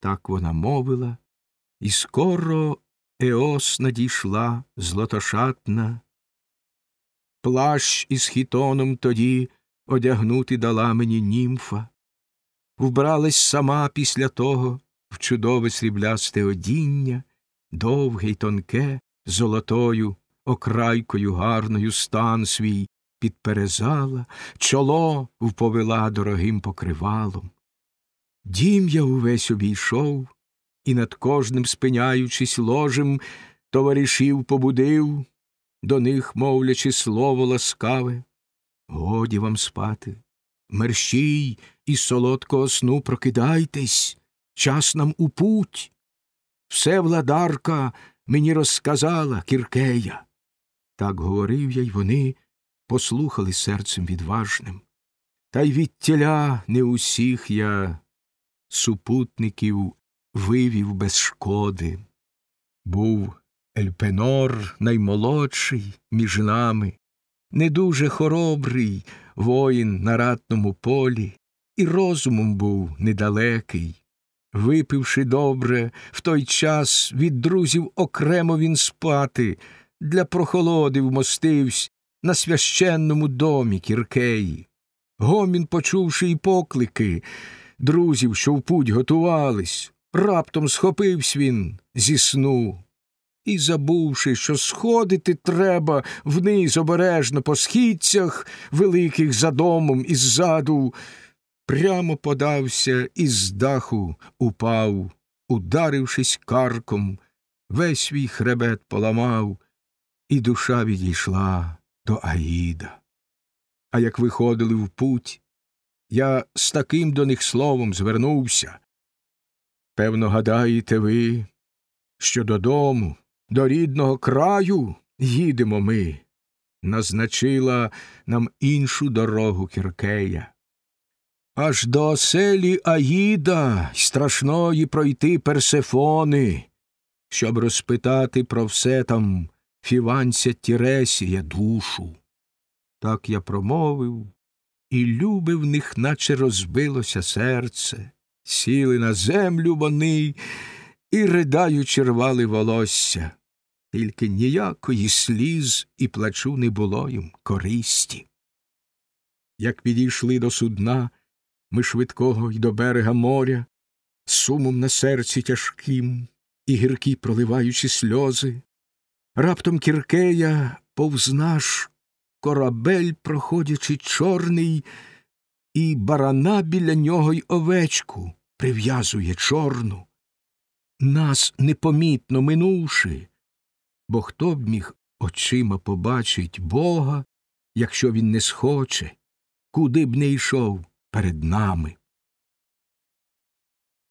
Так вона мовила, і скоро Еос надійшла злотошатна. Плащ із хітоном тоді одягнути дала мені німфа. Вбралась сама після того в чудове сріблясте одіння, довге й тонке, золотою, окрайкою гарною стан свій підперезала, чоло вповела дорогим покривалом. Дім я увесь обійшов, і над кожним, спиняючись ложем, товаришів побудив, до них, мовлячи слово ласкаве. Годі вам спати, мерщій і солодкого сну прокидайтесь, час нам у путь. Все владарка мені розказала Кіркея. Так говорив я, й вони послухали серцем відважним. Та й від тіля не усіх я супутників вивів без шкоди. Був Ельпенор наймолодший між нами, не дуже хоробрий воїн на ратному полі, і розумом був недалекий. Випивши добре, в той час від друзів окремо він спати, для прохолоди вмостивсь на священному домі Кіркеї. Гомін, почувши й поклики друзів, що в путь готувались, раптом схопився він зі сну. І, забувши, що сходити треба вниз обережно по східцях, великих за домом і ззаду, прямо подався і з даху упав, ударившись карком, весь свій хребет поламав, і душа відійшла до Аїда. А як виходили в путь, я з таким до них словом звернувся. Певно, гадаєте ви, що додому, до рідного краю їдемо ми. Назначила нам іншу дорогу Кіркея. Аж до оселі Аїда й страшної пройти Персефони, щоб розпитати про все там фіванця Тіресія душу. Так я промовив, і люби в них, наче розбилося серце, сіли на землю вони і, ридаючи, рвали волосся, тільки ніякої сліз і плачу не було їм користі. Як підійшли до судна, ми швидкого й до берега моря, сумом на серці тяжким і гіркі проливаючи сльози, раптом Кіркея повз наш корабель, проходячи чорний, і барана біля нього й овечку прив'язує чорну. Нас непомітно минувши, бо хто б міг очима побачить Бога, якщо він не схоче, куди б не йшов перед нами.